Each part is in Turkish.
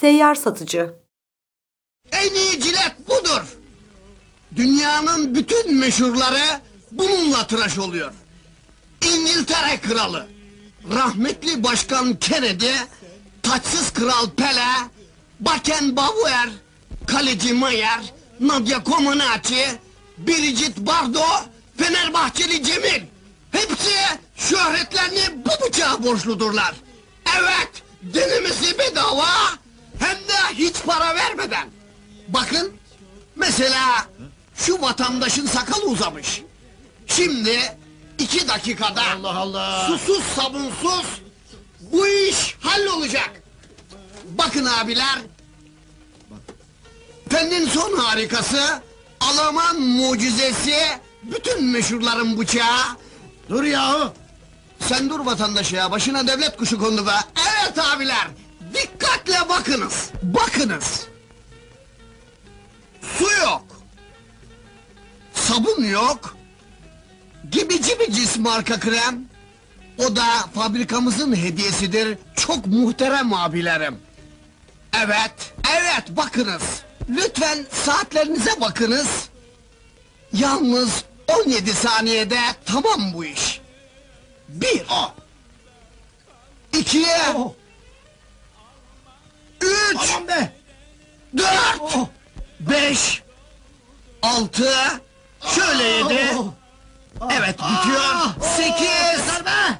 Seyyar satıcı. En iyi cilet budur. Dünyanın bütün meşhurları bununla tıraş oluyor. İngiltere kralı, rahmetli başkan Kennedy, taçsız kral Pele, Beckenbauer, kaleci Mayer, Nadia Comaneci, Brigitte Bardot, Fenerbahçeli Cemil. Hepsi şöhretlerini bu bıçağa borçludurlar. Evet, denemesi bedava, hiç para vermeden. Bakın, mesela şu vatandaşın sakalı uzamış. Şimdi iki dakikada Allah Allah. susuz sabunsuz bu iş hallolacak. Bakın abiler, Fennin son harikası, Alman mucizesi, bütün meşhurların bıçağı. Dur yahu. Sen dur vatandaş ya, başına devlet kuşu kondu be. Evet abiler, dikkatle bakınız, bakınız. Su yok. Sabun yok. Gibi cibicis marka krem. O da fabrikamızın hediyesidir. Çok muhterem abilerim. Evet, evet bakınız. Lütfen saatlerinize bakınız. Yalnız 17 saniyede tamam bu iş. Bir. İkiye. Oh, Üç. Tamam be. Dört. Oh. Beş. Altı. Şöyle yedi. Oh. Evet bitiyor. Ah. Sekiz. Yeter be.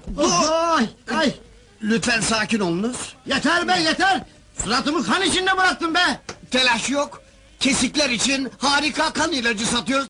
Ay, ay. Lütfen sakin olunuz. Yeter be yeter. Suratımı kan içinde bıraktın be. Telaş yok. Kesikler için harika kan ilacı satıyoruz.